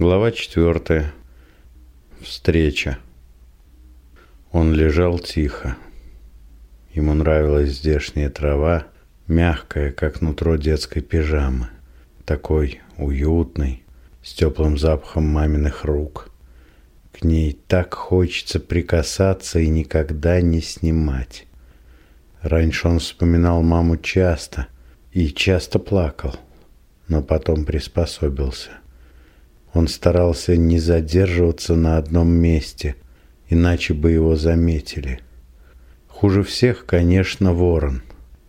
Глава четвертая. Встреча. Он лежал тихо. Ему нравилась здешняя трава, мягкая, как нутро детской пижамы. Такой уютный, с теплым запахом маминых рук. К ней так хочется прикасаться и никогда не снимать. Раньше он вспоминал маму часто и часто плакал, но потом приспособился. Он старался не задерживаться на одном месте, иначе бы его заметили. Хуже всех, конечно, ворон.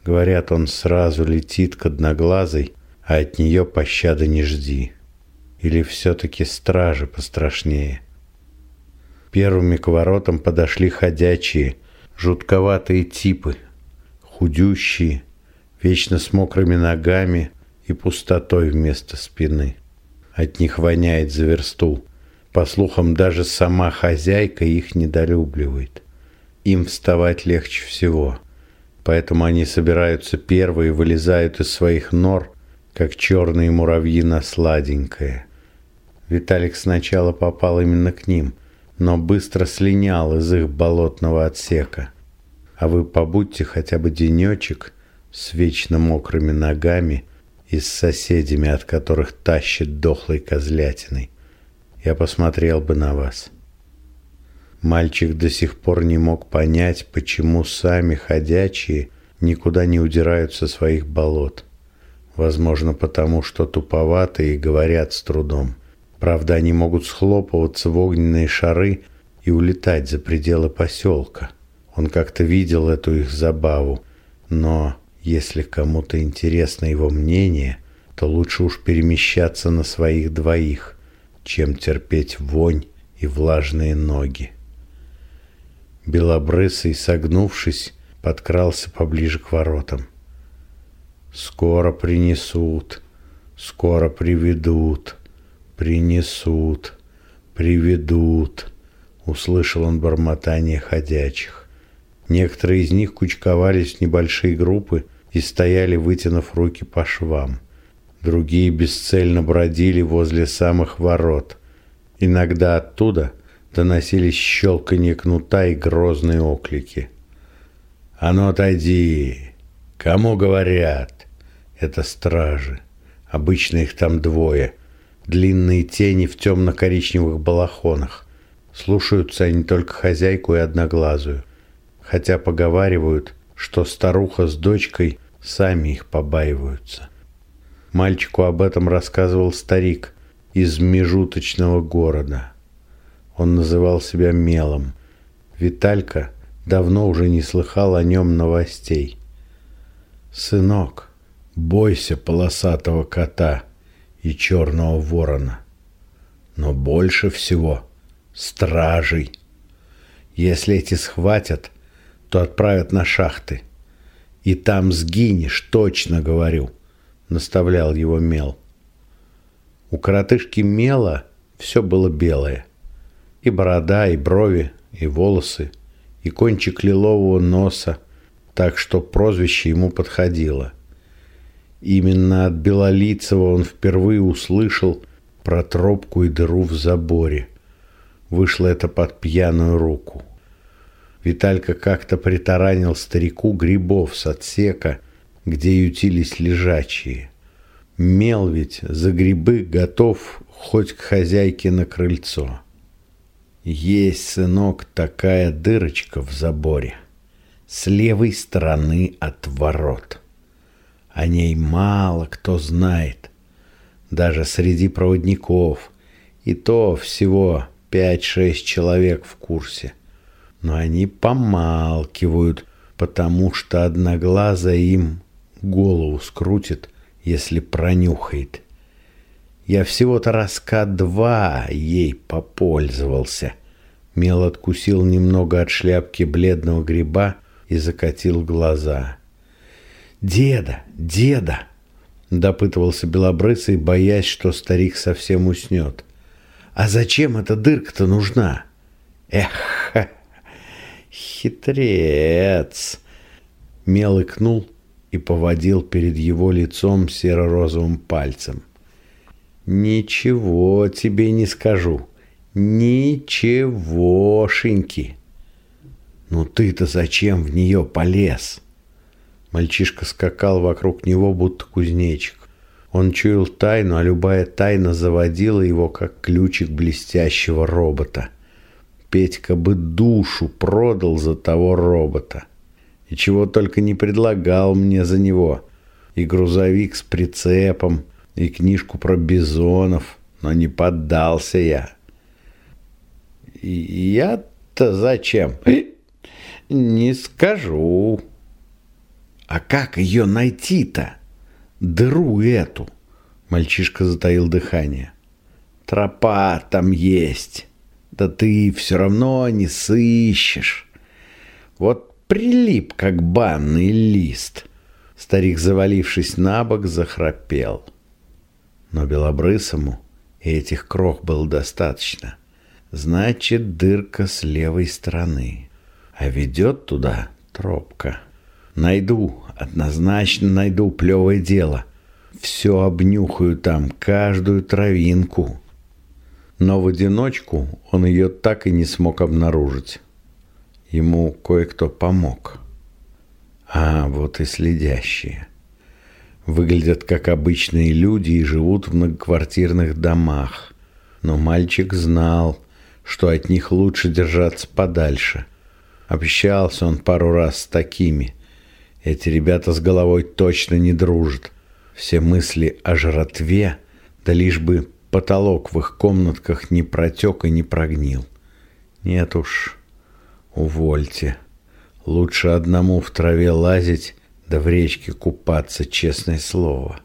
Говорят, он сразу летит к одноглазой, а от нее пощады не жди. Или все-таки стражи пострашнее. Первыми к воротам подошли ходячие, жутковатые типы, худющие, вечно с мокрыми ногами и пустотой вместо спины. От них воняет за версту. По слухам, даже сама хозяйка их недолюбливает. Им вставать легче всего. Поэтому они собираются первые вылезают из своих нор, как черные муравьи на сладенькое. Виталик сначала попал именно к ним, но быстро слинял из их болотного отсека. А вы побудьте хотя бы денечек с вечно мокрыми ногами – и с соседями, от которых тащит дохлой козлятиной. Я посмотрел бы на вас. Мальчик до сих пор не мог понять, почему сами ходячие никуда не удирают со своих болот. Возможно, потому что туповатые и говорят с трудом. Правда, они могут схлопываться в огненные шары и улетать за пределы поселка. Он как-то видел эту их забаву, но если кому-то интересно его мнение, то лучше уж перемещаться на своих двоих, чем терпеть вонь и влажные ноги. Белобрысый, согнувшись, подкрался поближе к воротам. «Скоро принесут, скоро приведут, принесут, приведут», — услышал он бормотание ходячих. Некоторые из них кучковались в небольшие группы и стояли, вытянув руки по швам. Другие бесцельно бродили возле самых ворот. Иногда оттуда доносились щелканье кнута и грозные оклики. «А ну отойди! Кому говорят?» Это стражи. Обычно их там двое. Длинные тени в темно-коричневых балахонах. Слушаются они только хозяйку и одноглазую хотя поговаривают, что старуха с дочкой сами их побаиваются. Мальчику об этом рассказывал старик из межуточного города. Он называл себя Мелом. Виталька давно уже не слыхал о нем новостей. «Сынок, бойся полосатого кота и черного ворона, но больше всего стражей. Если эти схватят – то отправят на шахты. И там сгинешь, точно говорю, наставлял его Мел. У коротышки Мела все было белое. И борода, и брови, и волосы, и кончик лилового носа, так что прозвище ему подходило. Именно от Белолицева он впервые услышал про тропку и дыру в заборе. Вышло это под пьяную руку. Виталька как-то притаранил старику грибов с отсека, где ютились лежачие. Мел ведь за грибы готов хоть к хозяйке на крыльцо. Есть, сынок, такая дырочка в заборе с левой стороны от ворот. О ней мало кто знает, даже среди проводников, и то всего пять-шесть человек в курсе – но они помалкивают, потому что одноглазая им голову скрутит, если пронюхает. Я всего-то разка два ей попользовался. Мел откусил немного от шляпки бледного гриба и закатил глаза. «Деда! Деда!» — допытывался Белобрысый, боясь, что старик совсем уснет. «А зачем эта дырка-то нужна?» «Эх!» Хитрец! Мел икнул и поводил перед его лицом серо-розовым пальцем. Ничего тебе не скажу. Ничегошеньки. Ну ты-то зачем в нее полез? Мальчишка скакал вокруг него, будто кузнечик. Он чуял тайну, а любая тайна заводила его, как ключик блестящего робота. Петька бы душу продал за того робота. И чего только не предлагал мне за него. И грузовик с прицепом, и книжку про бизонов. Но не поддался я. Я-то зачем? Не скажу. А как ее найти-то? дыру эту. Мальчишка затаил дыхание. Тропа там есть. Да ты все равно не сыщешь. Вот прилип, как банный лист. Старик, завалившись на бок, захрапел. Но белобрысому этих крох было достаточно. Значит, дырка с левой стороны. А ведет туда тропка. Найду, однозначно найду плевое дело. Все обнюхаю там, каждую травинку. Но в одиночку он ее так и не смог обнаружить. Ему кое-кто помог. А вот и следящие. Выглядят как обычные люди и живут в многоквартирных домах. Но мальчик знал, что от них лучше держаться подальше. Общался он пару раз с такими – эти ребята с головой точно не дружат. Все мысли о жратве, да лишь бы потолок в их комнатках не протек и не прогнил. Нет уж, увольте. Лучше одному в траве лазить, да в речке купаться, честное слово.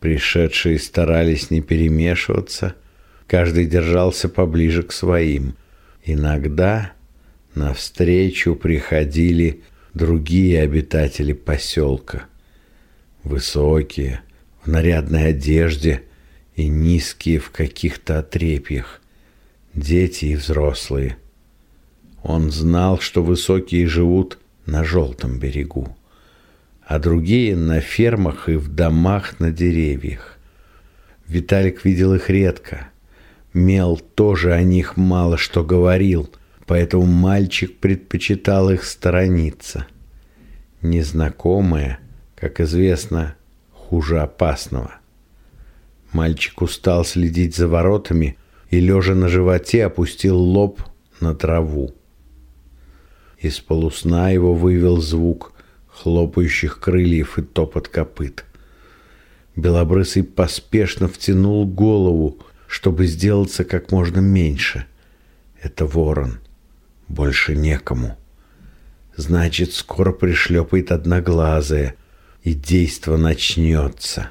Пришедшие старались не перемешиваться, каждый держался поближе к своим. Иногда навстречу приходили другие обитатели поселка. Высокие, в нарядной одежде и низкие в каких-то отрепьях. Дети и взрослые. Он знал, что высокие живут на желтом берегу, а другие на фермах и в домах на деревьях. Виталик видел их редко. Мел тоже о них мало что говорил – поэтому мальчик предпочитал их сторониться. Незнакомое, как известно, хуже опасного. Мальчик устал следить за воротами и, лежа на животе, опустил лоб на траву. Из полусна его вывел звук хлопающих крыльев и топот копыт. Белобрысый поспешно втянул голову, чтобы сделаться как можно меньше. Это ворон. Больше некому. Значит, скоро пришлепает одноглазая, и действо начнется.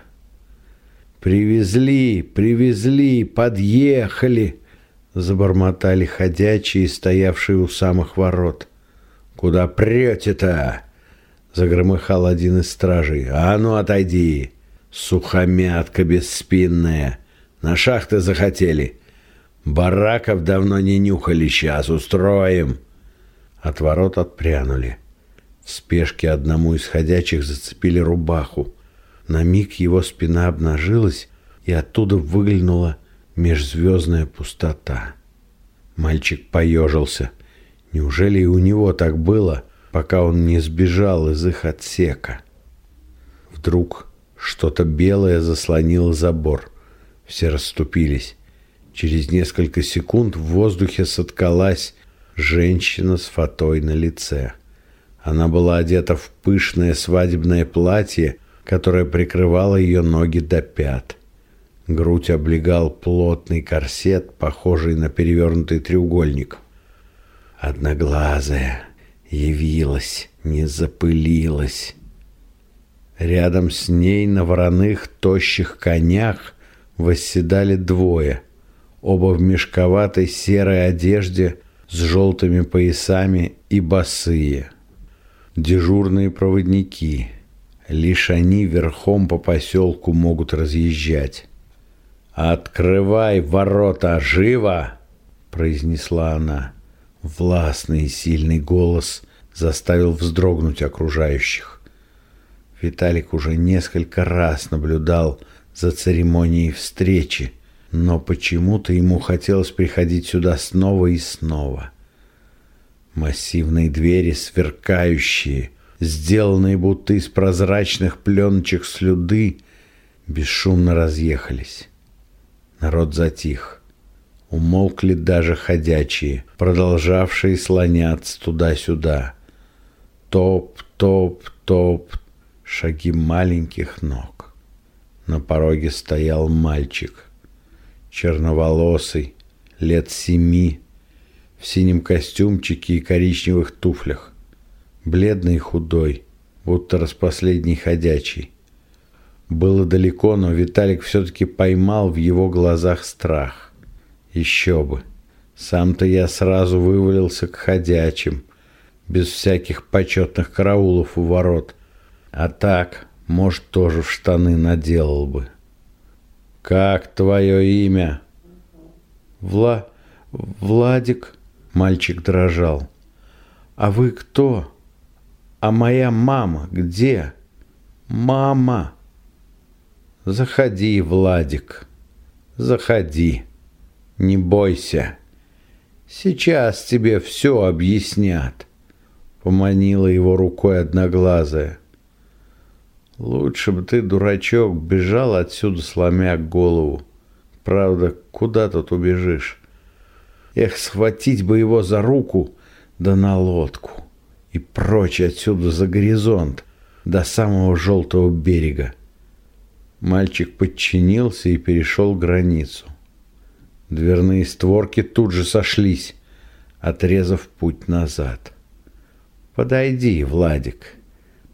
«Привезли, привезли, подъехали!» Забормотали ходячие, стоявшие у самых ворот. «Куда прете-то?» Загромыхал один из стражей. «А ну, отойди! Сухомятка бесспинная! На шахты захотели! Бараков давно не нюхали, сейчас устроим. От ворот отпрянули. В спешке одному из ходячих зацепили рубаху. На миг его спина обнажилась, и оттуда выглянула межзвездная пустота. Мальчик поежился. Неужели и у него так было, пока он не сбежал из их отсека? Вдруг что-то белое заслонило забор. Все расступились. Через несколько секунд в воздухе соткалась женщина с фатой на лице. Она была одета в пышное свадебное платье, которое прикрывало ее ноги до пят. Грудь облегал плотный корсет, похожий на перевернутый треугольник. Одноглазая явилась, не запылилась. Рядом с ней на вороных тощих конях восседали двое — оба в мешковатой серой одежде с желтыми поясами и босые. Дежурные проводники. Лишь они верхом по поселку могут разъезжать. «Открывай ворота, живо!» – произнесла она. Властный и сильный голос заставил вздрогнуть окружающих. Виталик уже несколько раз наблюдал за церемонией встречи, но почему-то ему хотелось приходить сюда снова и снова. Массивные двери, сверкающие, сделанные будто из прозрачных пленочек слюды, бесшумно разъехались. Народ затих. Умолкли даже ходячие, продолжавшие слоняться туда-сюда. Топ, топ, топ, шаги маленьких ног. На пороге стоял мальчик, черноволосый, лет семи, в синем костюмчике и коричневых туфлях. Бледный и худой, будто распоследний ходячий. Было далеко, но Виталик все-таки поймал в его глазах страх. Еще бы. Сам-то я сразу вывалился к ходячим, без всяких почетных караулов у ворот. А так, может, тоже в штаны наделал бы. «Как твое имя?» «Вла... Владик», Мальчик дрожал. «А вы кто? А моя мама где? Мама!» «Заходи, Владик, заходи, не бойся. Сейчас тебе все объяснят», — поманила его рукой одноглазая. «Лучше бы ты, дурачок, бежал отсюда, сломя голову. Правда, куда тут убежишь?» Эх, схватить бы его за руку, да на лодку. И прочь отсюда за горизонт, до самого желтого берега. Мальчик подчинился и перешел границу. Дверные створки тут же сошлись, отрезав путь назад. «Подойди, Владик.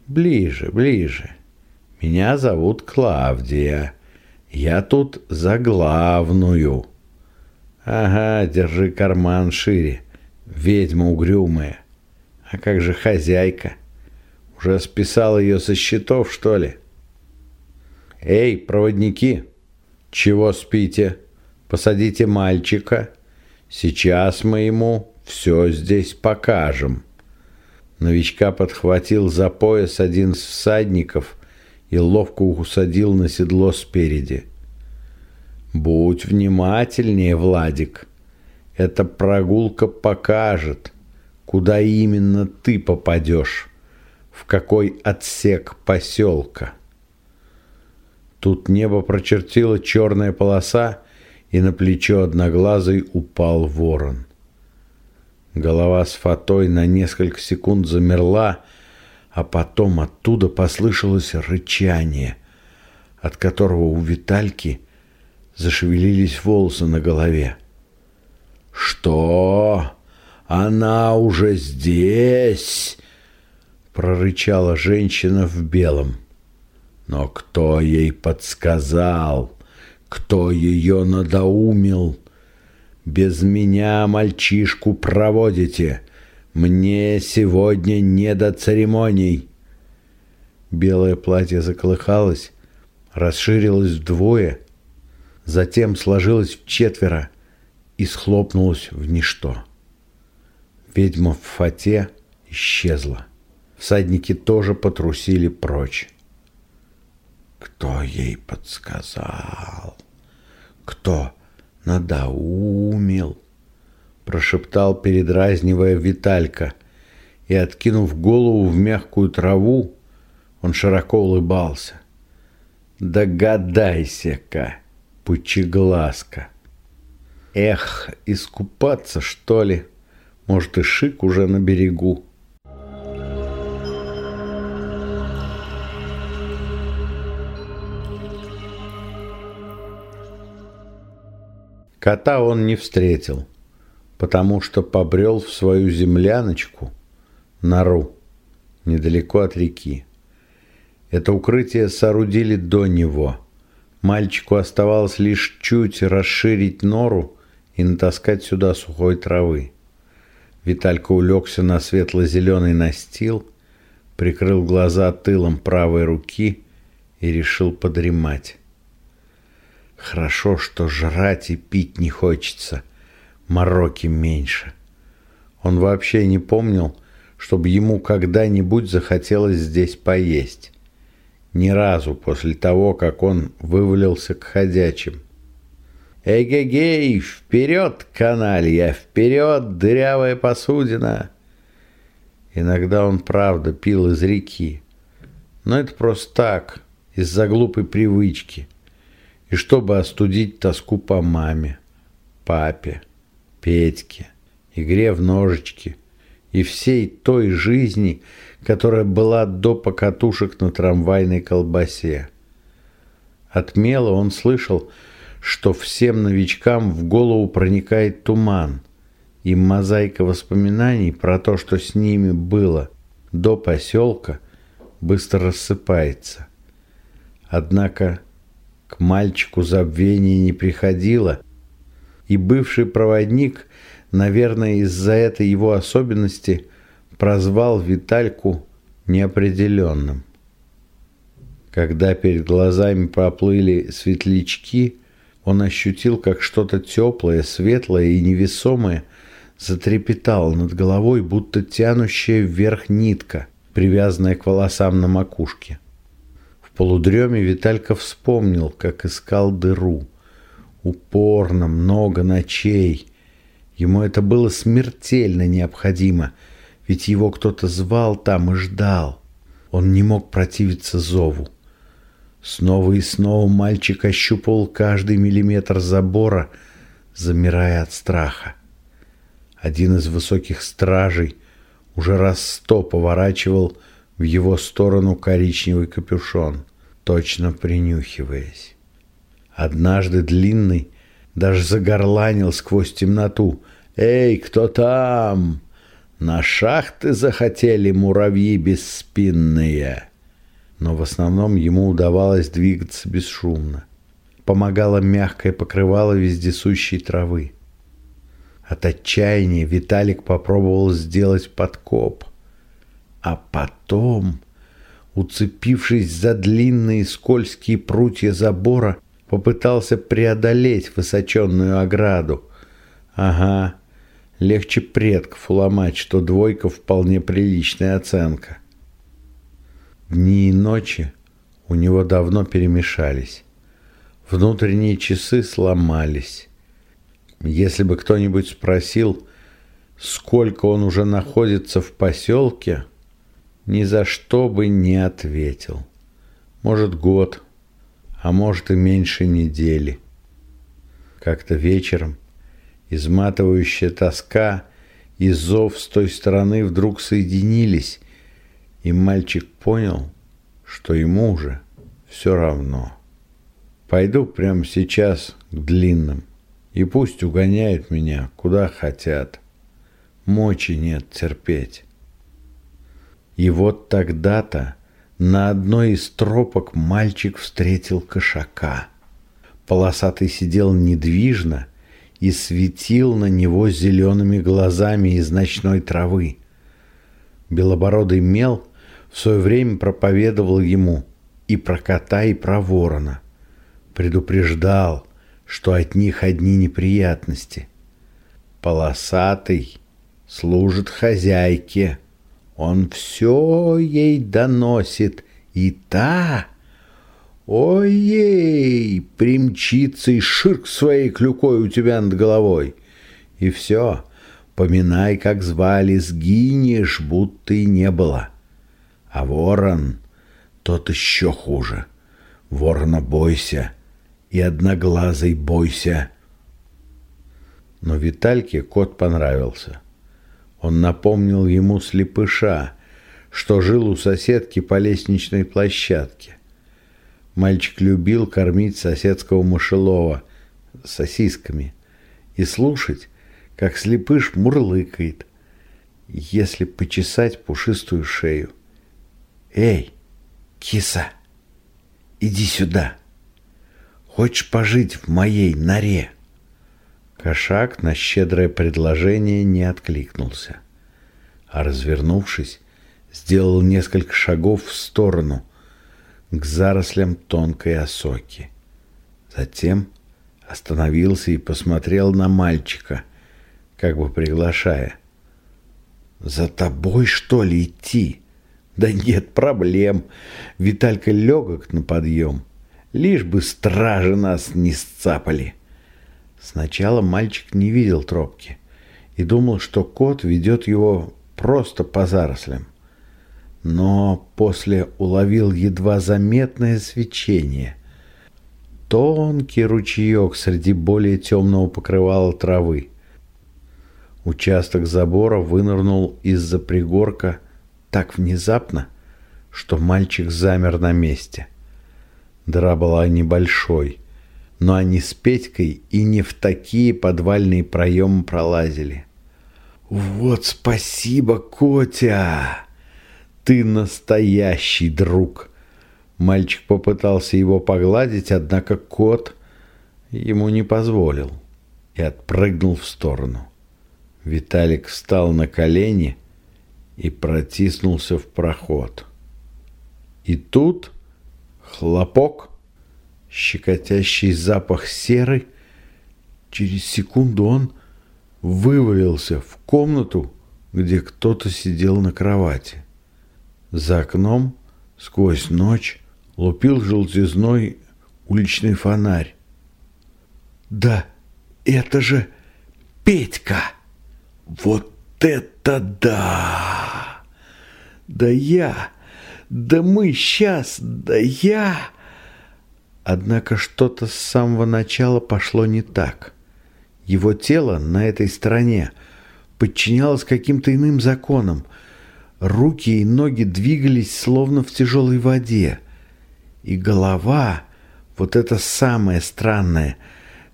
Ближе, ближе. Меня зовут Клавдия. Я тут за главную». Ага, держи карман шире, ведьма угрюмая. А как же хозяйка? Уже списал ее со счетов, что ли? Эй, проводники, чего спите? Посадите мальчика. Сейчас мы ему все здесь покажем. Новичка подхватил за пояс один из всадников и ловко усадил на седло спереди. Будь внимательнее, Владик. Эта прогулка покажет, куда именно ты попадешь, в какой отсек поселка. Тут небо прочертила черная полоса, и на плечо одноглазый упал ворон. Голова с фатой на несколько секунд замерла, а потом оттуда послышалось рычание, от которого у Витальки – зашевелились волосы на голове. «Что? Она уже здесь?» прорычала женщина в белом. Но кто ей подсказал? Кто ее надоумил? Без меня мальчишку проводите. Мне сегодня не до церемоний. Белое платье заколыхалось, расширилось вдвое затем сложилась в четверо и схлопнулась в ничто. Ведьма в фате исчезла. Всадники тоже потрусили прочь. Кто ей подсказал? Кто надоумил? Прошептал, передразнивая Виталька, и, откинув голову в мягкую траву, он широко улыбался. «Догадайся-ка!» пучеглазка. Эх, искупаться, что ли? Может, и шик уже на берегу. Кота он не встретил, потому что побрел в свою земляночку, нору, недалеко от реки. Это укрытие соорудили до него – Мальчику оставалось лишь чуть расширить нору и натаскать сюда сухой травы. Виталька улегся на светло-зеленый настил, прикрыл глаза тылом правой руки и решил подремать. Хорошо, что жрать и пить не хочется, мороки меньше. Он вообще не помнил, чтобы ему когда-нибудь захотелось здесь поесть. Ни разу после того, как он вывалился к ходячим. «Эгегей, вперед, каналья, вперед, дырявая посудина!» Иногда он правда пил из реки. Но это просто так, из-за глупой привычки. И чтобы остудить тоску по маме, папе, Петьке, игре в ножички и всей той жизни, которая была до покатушек на трамвайной колбасе. От Мела он слышал, что всем новичкам в голову проникает туман, и мозаика воспоминаний про то, что с ними было до поселка, быстро рассыпается. Однако к мальчику забвение не приходило, и бывший проводник, наверное, из-за этой его особенности, прозвал Витальку неопределенным. Когда перед глазами проплыли светлячки, он ощутил, как что-то теплое, светлое и невесомое затрепетало над головой, будто тянущая вверх нитка, привязанная к волосам на макушке. В полудреме Виталька вспомнил, как искал дыру. Упорно, много ночей. Ему это было смертельно необходимо, ведь его кто-то звал там и ждал. Он не мог противиться зову. Снова и снова мальчик ощупал каждый миллиметр забора, замирая от страха. Один из высоких стражей уже раз сто поворачивал в его сторону коричневый капюшон, точно принюхиваясь. Однажды длинный даже загорланил сквозь темноту. «Эй, кто там? На шахты захотели муравьи бесспинные!» Но в основном ему удавалось двигаться бесшумно. Помогало мягкое покрывало вездесущей травы. От отчаяния Виталик попробовал сделать подкоп, а потом, уцепившись за длинные скользкие прутья забора, попытался преодолеть высоченную ограду. Ага, легче предков уломать, что двойка вполне приличная оценка. Дни и ночи у него давно перемешались. Внутренние часы сломались. Если бы кто-нибудь спросил, сколько он уже находится в поселке, ни за что бы не ответил. Может, год, а может и меньше недели. Как-то вечером изматывающая тоска и зов с той стороны вдруг соединились, и мальчик понял, что ему уже все равно. Пойду прямо сейчас к длинным, и пусть угоняют меня куда хотят. Мочи нет терпеть. И вот тогда-то на одной из тропок мальчик встретил кошака. Полосатый сидел недвижно и светил на него зелеными глазами из ночной травы. Белобородый мел в свое время проповедовал ему и про кота, и про ворона. Предупреждал, что от них одни неприятности. Полосатый служит хозяйке. Он все ей доносит, и та, ой-ей, примчится и ширк своей клюкой у тебя над головой. И все, поминай, как звали, сгинешь, будто и не было. — а ворон тот еще хуже. Ворона бойся и одноглазый бойся. Но Витальке кот понравился. Он напомнил ему слепыша, что жил у соседки по лестничной площадке. Мальчик любил кормить соседского мышелова сосисками и слушать, как слепыш мурлыкает, если почесать пушистую шею. «Эй, киса, иди сюда. Хочешь пожить в моей норе?» Кошак на щедрое предложение не откликнулся, а, развернувшись, сделал несколько шагов в сторону, к зарослям тонкой осоки. Затем остановился и посмотрел на мальчика, как бы приглашая. «За тобой, что ли, идти?» Да нет проблем. Виталька легок на подъем. Лишь бы стражи нас не сцапали. Сначала мальчик не видел тропки и думал, что кот ведет его просто по зарослям. Но после уловил едва заметное свечение. Тонкий ручеек среди более темного покрывала травы. Участок забора вынырнул из-за пригорка так внезапно, что мальчик замер на месте. Дыра была небольшой, но они с Петькой и не в такие подвальные проемы пролазили. «Вот спасибо, Котя! Ты настоящий друг!» Мальчик попытался его погладить, однако кот ему не позволил и отпрыгнул в сторону. Виталик встал на колени и протиснулся в проход. И тут хлопок, щекотящий запах серы. Через секунду он вывалился в комнату, где кто-то сидел на кровати. За окном сквозь ночь лупил желтизной уличный фонарь. «Да это же Петька!» Вот это да! Да я! Да мы сейчас! Да я! Однако что-то с самого начала пошло не так. Его тело на этой стороне подчинялось каким-то иным законам. Руки и ноги двигались словно в тяжелой воде. И голова, вот это самое странное,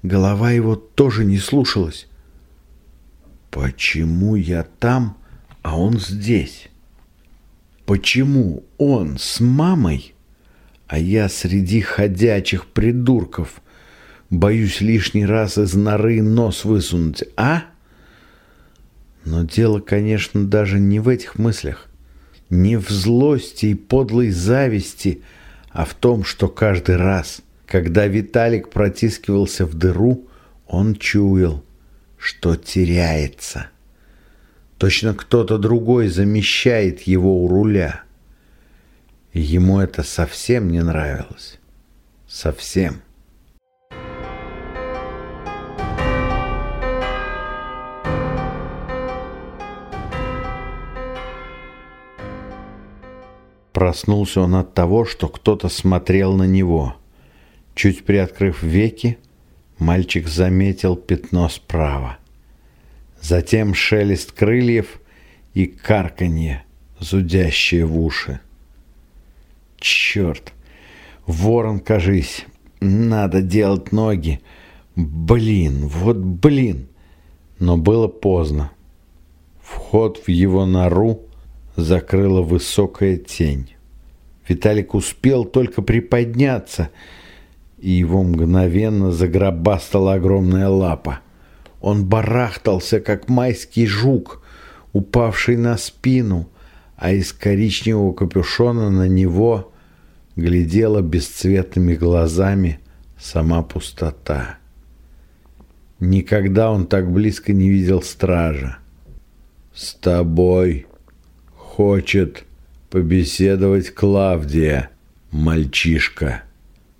голова его тоже не слушалась. Почему я там, а он здесь? Почему он с мамой, а я среди ходячих придурков? Боюсь лишний раз из норы нос высунуть, а? Но дело, конечно, даже не в этих мыслях. Не в злости и подлой зависти, а в том, что каждый раз, когда Виталик протискивался в дыру, он чуял, что теряется. Точно кто-то другой замещает его у руля. Ему это совсем не нравилось. Совсем. Проснулся он от того, что кто-то смотрел на него. Чуть приоткрыв веки, Мальчик заметил пятно справа. Затем шелест крыльев и карканье, зудящее в уши. Черт! Ворон, кажись, надо делать ноги. Блин, вот блин! Но было поздно. Вход в его нору закрыла высокая тень. Виталик успел только приподняться — и его мгновенно загробастала огромная лапа. Он барахтался, как майский жук, упавший на спину, а из коричневого капюшона на него глядела бесцветными глазами сама пустота. Никогда он так близко не видел стража. «С тобой хочет побеседовать Клавдия, мальчишка»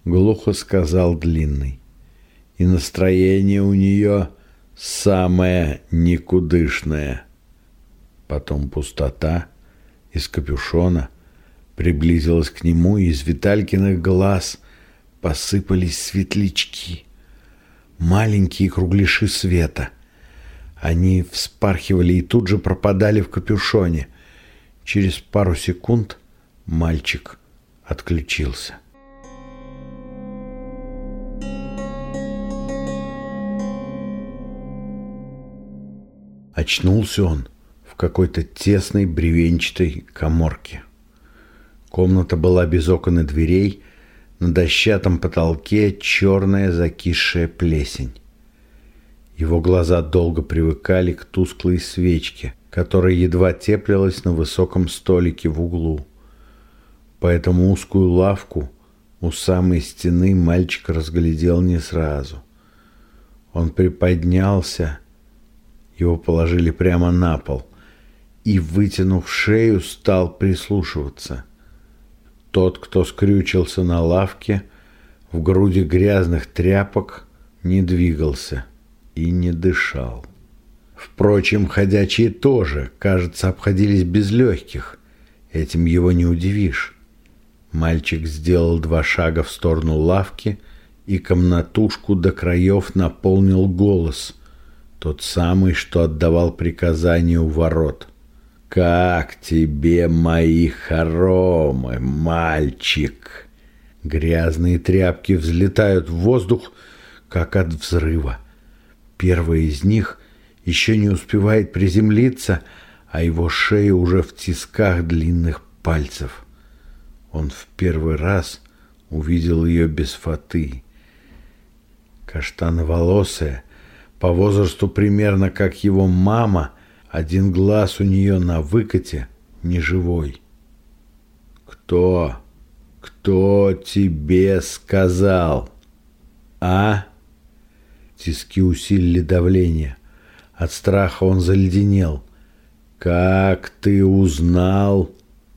глухо сказал Длинный. И настроение у нее самое никудышное. Потом пустота из капюшона приблизилась к нему, и из Виталькиных глаз посыпались светлячки. Маленькие кругляши света. Они вспархивали и тут же пропадали в капюшоне. Через пару секунд мальчик отключился. Очнулся он в какой-то тесной бревенчатой коморке. Комната была без окон и дверей, на дощатом потолке черная закисшая плесень. Его глаза долго привыкали к тусклой свечке, которая едва теплилась на высоком столике в углу. Поэтому узкую лавку у самой стены мальчик разглядел не сразу. Он приподнялся его положили прямо на пол. и, вытянув шею, стал прислушиваться. Тот, кто скрючился на лавке, в груди грязных тряпок, не двигался и не дышал. Впрочем, ходячие тоже, кажется, обходились без легких. Этим его не удивишь. Мальчик сделал два шага в сторону лавки, и комнатушку до краев наполнил голос, тот самый, что отдавал приказания у ворот. «Как тебе мои хоромы, мальчик?» Грязные тряпки взлетают в воздух, как от взрыва. Первый из них еще не успевает приземлиться, а его шея уже в тисках длинных пальцев. Он в первый раз увидел ее без фаты. Каштановолосая, по возрасту примерно как его мама, один глаз у нее на выкате, неживой. «Кто? Кто тебе сказал? А?» Тиски усилили давление. От страха он заледенел. «Как ты узнал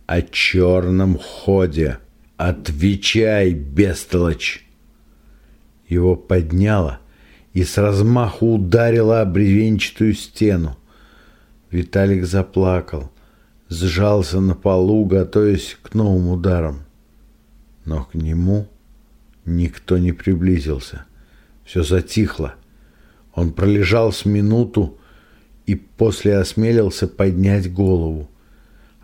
о черном ходе? Отвечай, бестолочь!» Его подняло и с размаху ударило об стену. Виталик заплакал, сжался на полу, готовясь к новым ударам. Но к нему никто не приблизился. Все затихло. Он пролежал с минуту и после осмелился поднять голову.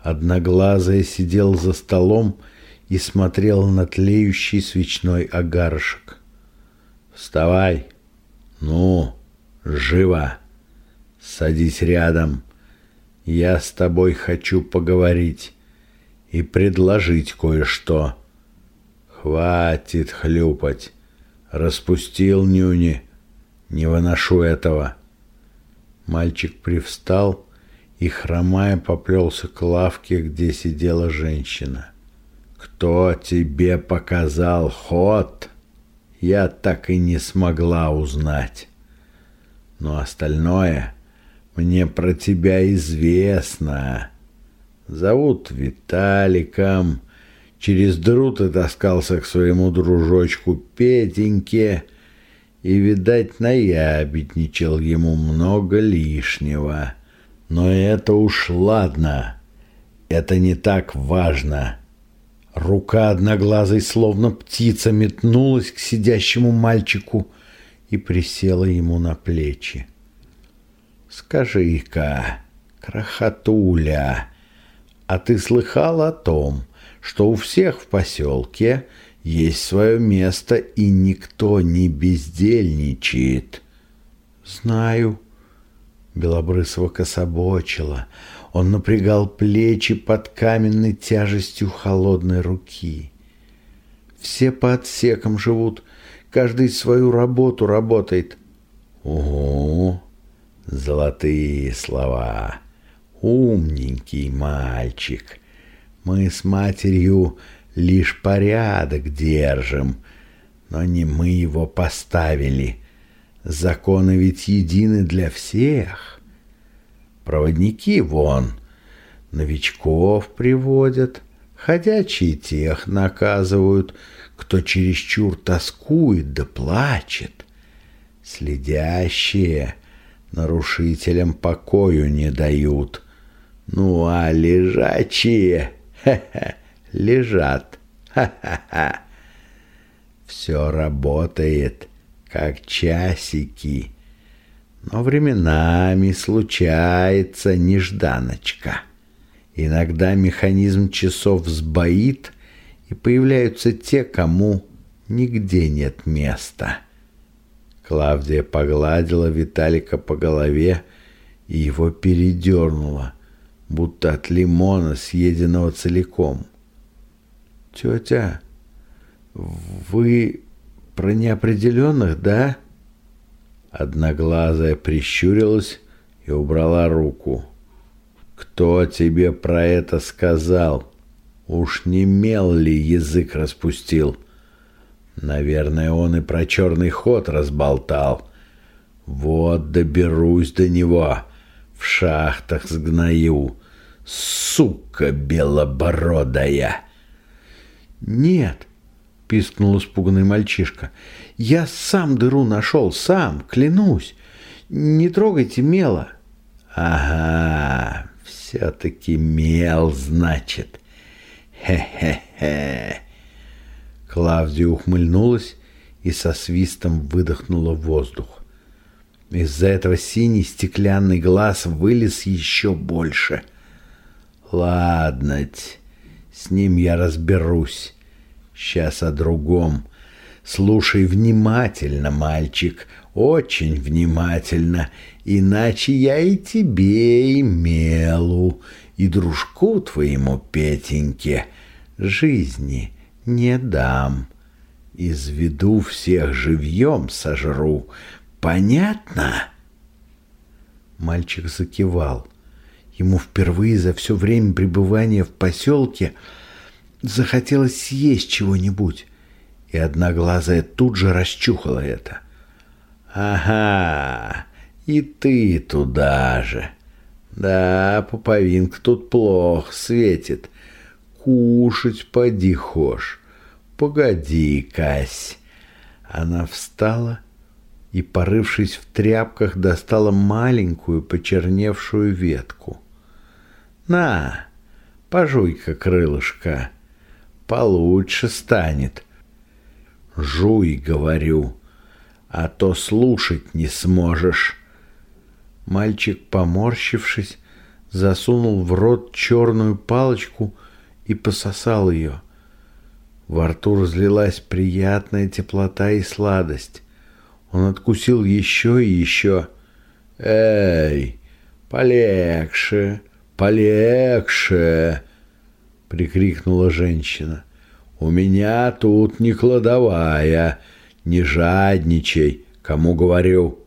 Одноглазая сидел за столом и смотрел на тлеющий свечной огарышек. «Вставай! Ну, живо! Садись рядом! Я с тобой хочу поговорить и предложить кое-что. Хватит хлюпать! Распустил нюни!» Не выношу этого. Мальчик привстал и, хромая, поплелся к лавке, где сидела женщина. «Кто тебе показал ход?» Я так и не смогла узнать. Но остальное мне про тебя известно. Зовут Виталиком. Через дыру ты таскался к своему дружочку Петеньке — и, видать, наябедничал ему много лишнего. Но это уж ладно, это не так важно. Рука одноглазой, словно птица, метнулась к сидящему мальчику и присела ему на плечи. «Скажи-ка, крохотуля, а ты слыхал о том, что у всех в поселке есть свое место, и никто не бездельничает. Знаю. Белобрысова кособочила. Он напрягал плечи под каменной тяжестью холодной руки. Все по отсекам живут, каждый свою работу работает. Ого, золотые слова. Умненький мальчик. Мы с матерью лишь порядок держим, но не мы его поставили. Законы ведь едины для всех. Проводники вон, новичков приводят, ходячие тех наказывают, кто чересчур тоскует да плачет. Следящие нарушителям покою не дают. Ну а лежачие... Хе-хе лежат. Ха-ха-ха. Все работает, как часики. Но временами случается нежданочка. Иногда механизм часов сбоит, и появляются те, кому нигде нет места. Клавдия погладила Виталика по голове и его передернула, будто от лимона, съеденного целиком. «Тетя, вы про неопределенных, да?» Одноглазая прищурилась и убрала руку. «Кто тебе про это сказал? Уж не мел ли язык распустил?» Наверное, он и про черный ход разболтал. Вот доберусь до него, в шахтах сгною. сука белобородая!» «Нет!» — пискнул испуганный мальчишка. «Я сам дыру нашел, сам, клянусь! Не трогайте мела!» «Ага, все-таки мел, значит! Хе-хе-хе!» Клавдия ухмыльнулась и со свистом выдохнула воздух. Из-за этого синий стеклянный глаз вылез еще больше. «Ладно, с ним я разберусь. Сейчас о другом. Слушай внимательно, мальчик, очень внимательно, иначе я и тебе, и Мелу, и дружку твоему Петеньке жизни не дам. Изведу всех живьем сожру. Понятно?» Мальчик закивал. Ему впервые за все время пребывания в поселке захотелось съесть чего-нибудь, и одноглазая тут же расчухала это. «Ага, и ты туда же. Да, пуповинка тут плохо светит. Кушать поди хошь. Погоди, Кась». Она встала и, порывшись в тряпках, достала маленькую почерневшую ветку. «На, пожуй-ка крылышко, получше станет». «Жуй, — говорю, — а то слушать не сможешь». Мальчик, поморщившись, засунул в рот черную палочку и пососал ее. Во рту разлилась приятная теплота и сладость. Он откусил еще и еще. «Эй, полегче, полегче!» — прикрикнула женщина. «У меня тут не кладовая, не жадничай, кому говорю».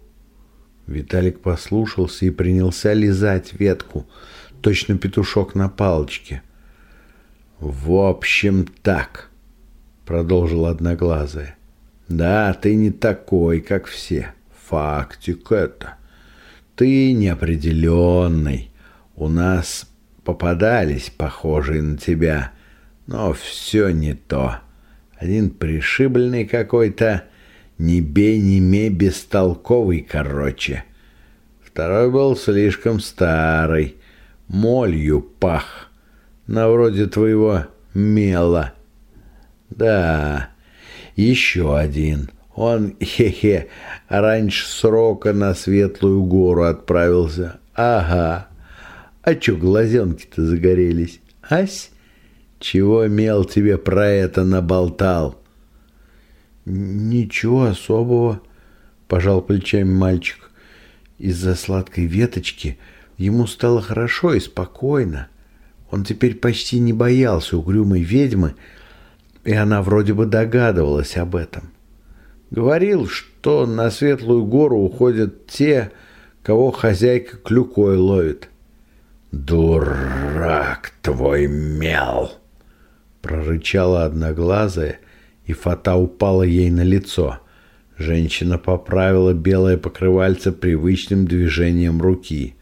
Виталик послушался и принялся лизать ветку, точно петушок на палочке. «В общем, так», — продолжил Одноглазая. «Да, ты не такой, как все. Фактик это. Ты неопределенный. У нас попадались похожие на тебя, но все не то. Один пришибленный какой-то, не бей, не ме, бестолковый, короче. Второй был слишком старый, молью пах, на вроде твоего мела. Да, еще один. Он, хе-хе, раньше срока на Светлую гору отправился. Ага. А чё глазенки-то загорелись? Ась? Чего мел тебе про это наболтал? Ничего особого, пожал плечами мальчик. Из-за сладкой веточки ему стало хорошо и спокойно. Он теперь почти не боялся угрюмой ведьмы, и она вроде бы догадывалась об этом. Говорил, что на Светлую гору уходят те, кого хозяйка клюкой ловит. «Дурак твой мел!» Прорычала одноглазая, и фата упала ей на лицо. Женщина поправила белое покрывальце привычным движением руки.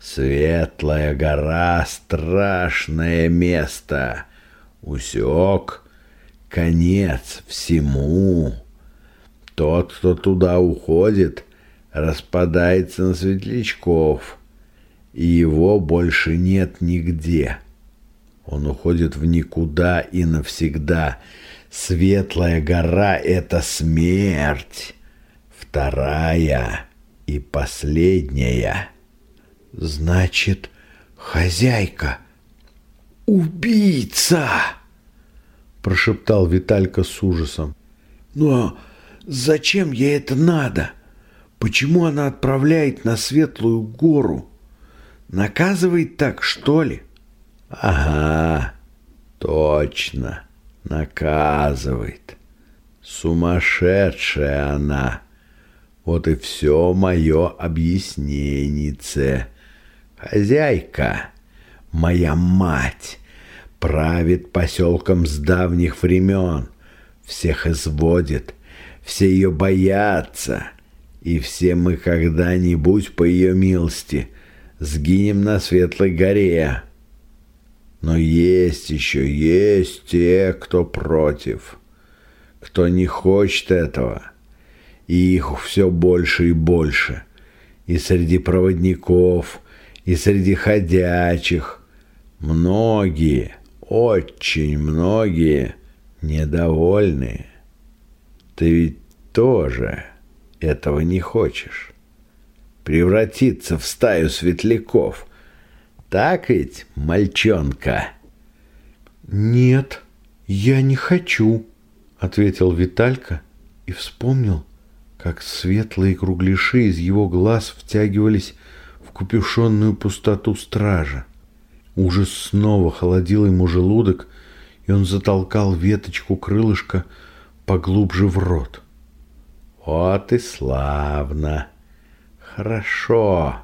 «Светлая гора — страшное место!» Усек конец всему. Тот, кто туда уходит, распадается на светлячков, и его больше нет нигде. Он уходит в никуда и навсегда. Светлая гора — это смерть. Вторая и последняя. Значит, хозяйка — «Убийца!» – прошептал Виталька с ужасом. «Ну а зачем ей это надо? Почему она отправляет на Светлую гору? Наказывает так, что ли?» «Ага, точно, наказывает. Сумасшедшая она. Вот и все мое объяснение. Хозяйка» моя мать, правит поселком с давних времен, всех изводит, все ее боятся, и все мы когда-нибудь по ее милости сгинем на Светлой горе. Но есть еще, есть те, кто против, кто не хочет этого. И их все больше и больше. И среди проводников, и среди ходячих. Многие, очень многие недовольны. Ты ведь тоже этого не хочешь. Превратиться в стаю светляков. Так ведь, мальчонка? Нет, я не хочу, ответил Виталька и вспомнил, как светлые кругляши из его глаз втягивались в купюшонную пустоту стража. Ужас снова холодил ему желудок, и он затолкал веточку крылышка поглубже в рот. Вот и славно. Хорошо.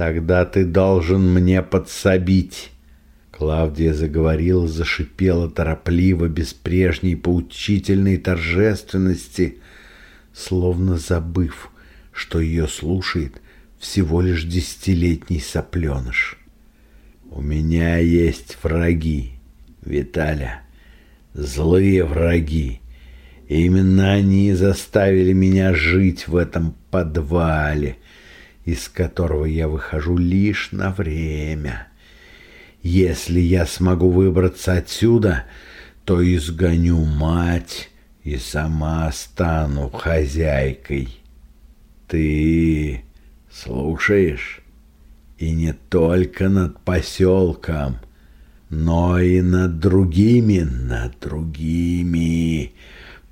Тогда ты должен мне подсобить. Клавдия заговорила, зашипела торопливо, без прежней поучительной торжественности, словно забыв, что ее слушает всего лишь десятилетний сопленыш. У меня есть враги, Виталя, злые враги. Именно они заставили меня жить в этом подвале, из которого я выхожу лишь на время. Если я смогу выбраться отсюда, то изгоню мать и сама стану хозяйкой. Ты слушаешь? И не только над поселком, но и над другими, над другими.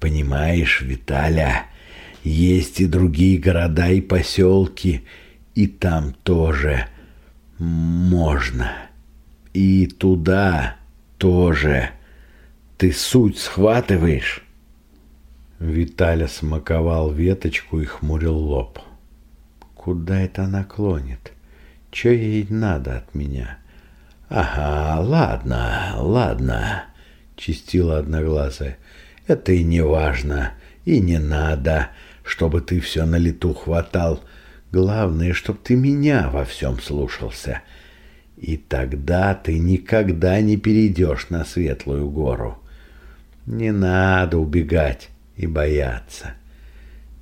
Понимаешь, Виталя, есть и другие города и поселки, и там тоже можно. И туда тоже. Ты суть схватываешь? Виталя смаковал веточку и хмурил лоб. Куда это она клонит? Че ей надо от меня? Ага, ладно, ладно, чистила одноглазая. Это и не важно, и не надо, чтобы ты все на лету хватал. Главное, чтоб ты меня во всем слушался. И тогда ты никогда не перейдешь на светлую гору. Не надо убегать и бояться.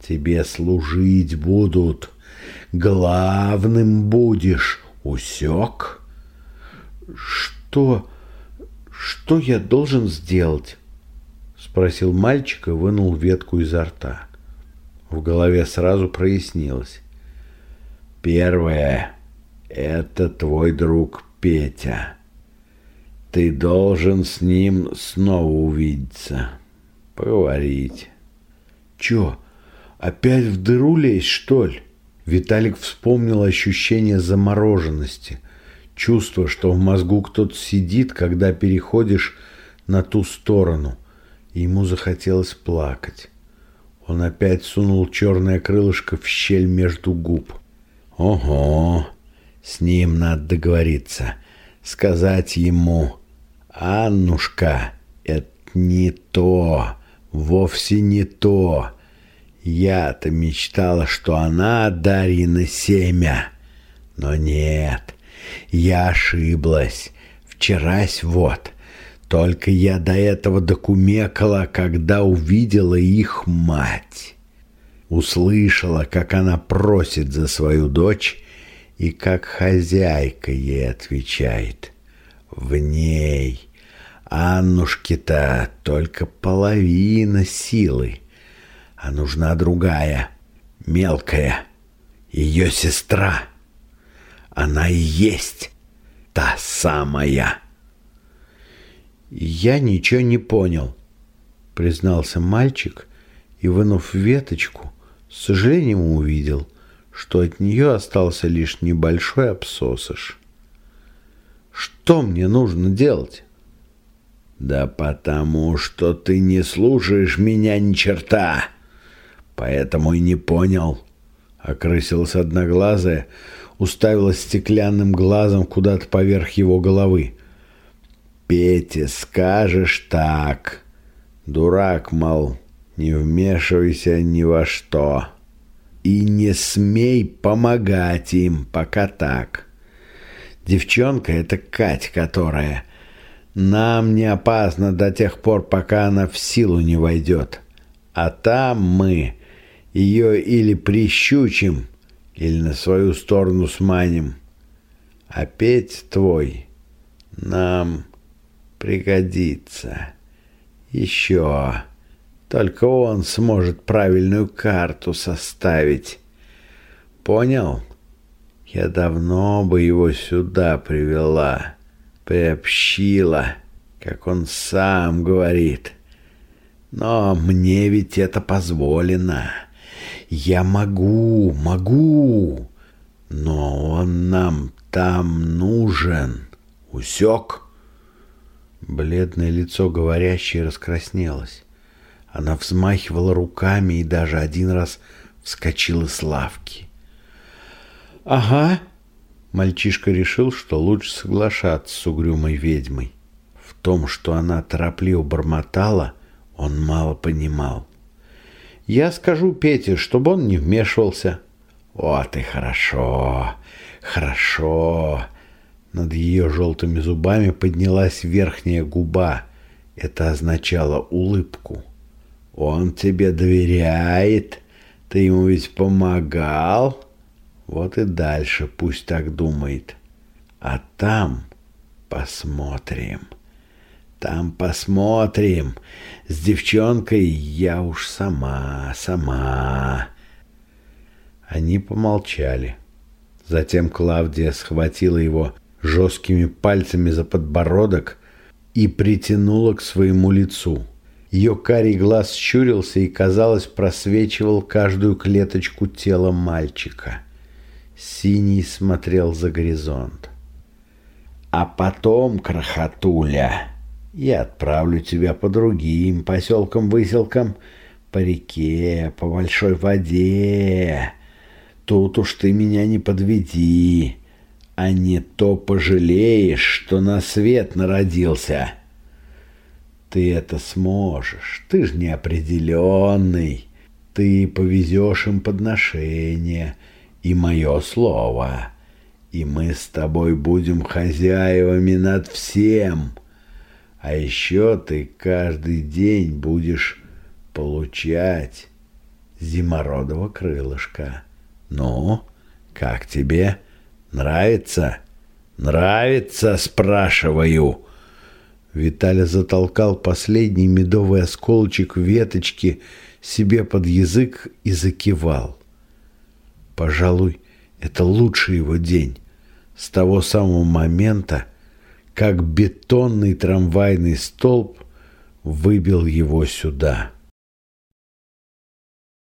Тебе служить будут. Главным будешь. Усек? Что? Что я должен сделать? Спросил мальчик и вынул ветку изо рта. В голове сразу прояснилось. Первое — это твой друг Петя. Ты должен с ним снова увидеться, поговорить. Чё, опять в дыру лезть, что ли? Виталик вспомнил ощущение замороженности, чувство, что в мозгу кто-то сидит, когда переходишь на ту сторону — ему захотелось плакать. Он опять сунул черное крылышко в щель между губ. «Ого! С ним надо договориться. Сказать ему, Аннушка, это не то, вовсе не то. Я-то мечтала, что она Дарьина семя. Но нет, я ошиблась. Вчерась вот, только я до этого докумекала, когда увидела их мать. Услышала, как она просит за свою дочь и как хозяйка ей отвечает. В ней Аннушке-то только половина силы, а нужна другая, мелкая, ее сестра. Она и есть та самая. «Я ничего не понял», — признался мальчик и, вынув веточку, с сожалением увидел, что от нее остался лишь небольшой обсосыш. «Что мне нужно делать?» «Да потому что ты не слушаешь меня ни черта, поэтому и не понял», — окрысилась одноглазая, уставилась стеклянным глазом куда-то поверх его головы. Пете, скажешь так. Дурак, мол, не вмешивайся ни во что. И не смей помогать им, пока так. Девчонка — это Кать, которая... Нам не опасно до тех пор, пока она в силу не войдет. А там мы ее или прищучим, или на свою сторону сманим. А петь твой нам пригодится. Еще. Только он сможет правильную карту составить. Понял? Я давно бы его сюда привела, приобщила, как он сам говорит. Но мне ведь это позволено. Я могу, могу, но он нам там нужен. Усек? Бледное лицо говорящей раскраснелось. Она взмахивала руками и даже один раз вскочила с лавки. «Ага», — мальчишка решил, что лучше соглашаться с угрюмой ведьмой. В том, что она торопливо бормотала, он мало понимал. «Я скажу Пете, чтобы он не вмешивался». «Вот и хорошо, хорошо». Над ее желтыми зубами поднялась верхняя губа. Это означало улыбку. Он тебе доверяет, ты ему ведь помогал. Вот и дальше пусть так думает. А там посмотрим. Там посмотрим. С девчонкой я уж сама, сама. Они помолчали. Затем Клавдия схватила его жесткими пальцами за подбородок и притянула к своему лицу. Ее карий глаз щурился и, казалось, просвечивал каждую клеточку тела мальчика. Синий смотрел за горизонт. «А потом, крохотуля, я отправлю тебя по другим поселкам-выселкам, по реке, по большой воде. Тут уж ты меня не подведи, а не то пожалеешь, что на свет народился». Ты это сможешь. Ты же неопределенный. Ты повезешь им подношение и мое слово. И мы с тобой будем хозяевами над всем. А еще ты каждый день будешь получать зимородого крылышка. Ну, как тебе? Нравится? Нравится, спрашиваю. Виталя затолкал последний медовый осколочек веточки себе под язык и закивал. Пожалуй, это лучший его день. С того самого момента, как бетонный трамвайный столб выбил его сюда.